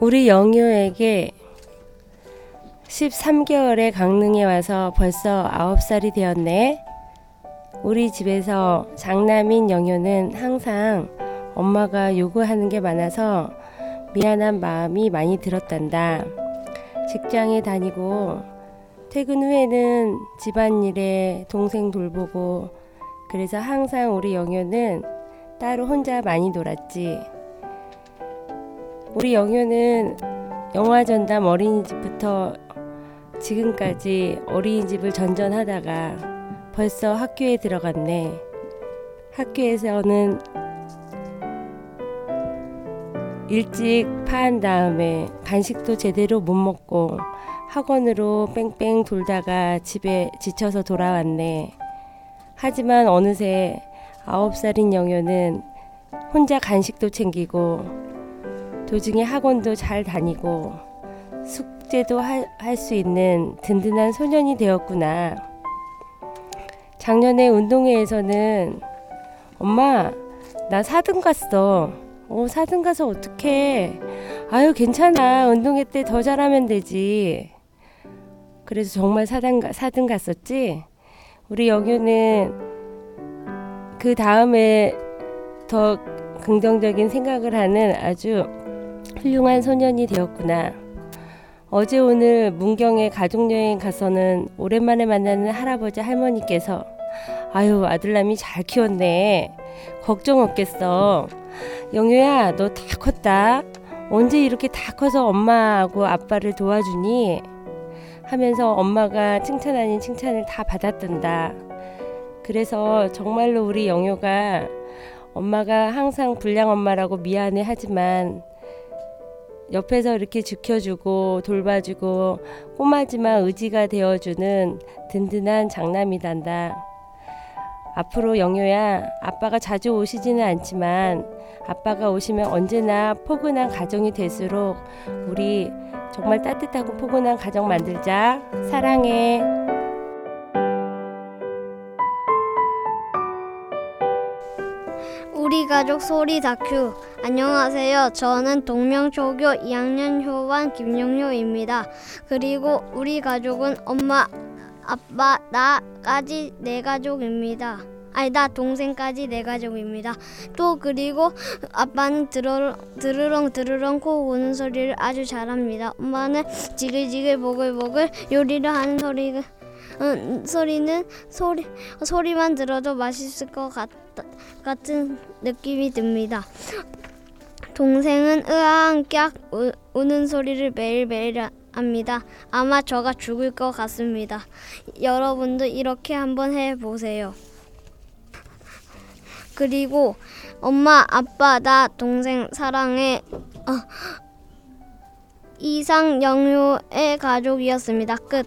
우리 영유에게 13개월의 강릉에 와서 벌써 9살이 되었네. 우리 집에서 장남인 영유는 항상 엄마가 요구하는 게 많아서 미안한 마음이 많이 들었단다. 직장에 다니고 퇴근 후에는 집안일에 동생 돌보고 그래서 항상 우리 영유는 따로 혼자 많이 놀았지. 우리 영유는 영화 전담 어린이집부터 지금까지 어린이집을 전전하다가 벌써 학교에 들어갔네. 학교에서는 일찍 파한 다음에 간식도 제대로 못 먹고 학원으로 뺑뺑 돌다가 집에 지쳐서 돌아왔네. 하지만 어느새 아홉 살인 영효는 혼자 간식도 챙기고 도중에 학원도 잘 다니고 숙제도 할 수 있는 든든한 소년이 되었구나. 작년에 운동회에서는 엄마 나 4등 갔어. 어 4등 가서 어떡해. 아유 괜찮아. 운동회 때 더 잘하면 되지. 그래서 정말 4등, 4등 갔었지. 우리 영유는 그 다음에 더 긍정적인 생각을 하는 아주 훌륭한 소년이 되었구나. 어제 오늘 문경에 가족여행 가서는 오랜만에 만나는 할아버지 할머니께서 아유 아들남이 잘 키웠네. 걱정 없겠어. 영유야 너 다 컸다. 언제 이렇게 다 커서 엄마하고 아빠를 도와주니? 하면서 엄마가 칭찬 아닌 칭찬을 다 받았단다. 그래서 정말로 우리 영유가 엄마가 항상 불량 엄마라고 미안해 하지만 옆에서 이렇게 지켜주고 돌봐주고 꼬마지만 의지가 되어주는 든든한 장남이단다. 앞으로 영효야, 아빠가 자주 오시지는 않지만 아빠가 오시면 언제나 포근한 가정이 될수록 우리 정말 따뜻하고 포근한 가정 만들자. 사랑해. 우리 가족 소리 다큐 안녕하세요. 저는 동명초교 2학년 효반 김용효입니다. 그리고 우리 가족은 엄마, 아빠, 나까지 네 가족입니다. 아니 나 동생까지 네 가족입니다. 또 그리고 아빠는 드르렁 드르렁 코 고는 소리를 아주 잘합니다. 엄마는 지글지글 보글보글 요리를 하는 소리가 음, 소리는 소리 소리만 들어도 맛있을 것 같, 같은 느낌이 듭니다. 동생은 으앙 깍 우는 소리를 매일매일 합니다. 아마 저가 죽을 것 같습니다. 여러분도 이렇게 한번 해보세요. 그리고 엄마, 아빠, 나, 동생 사랑해. 어, 이상 영효의 가족이었습니다. 끝.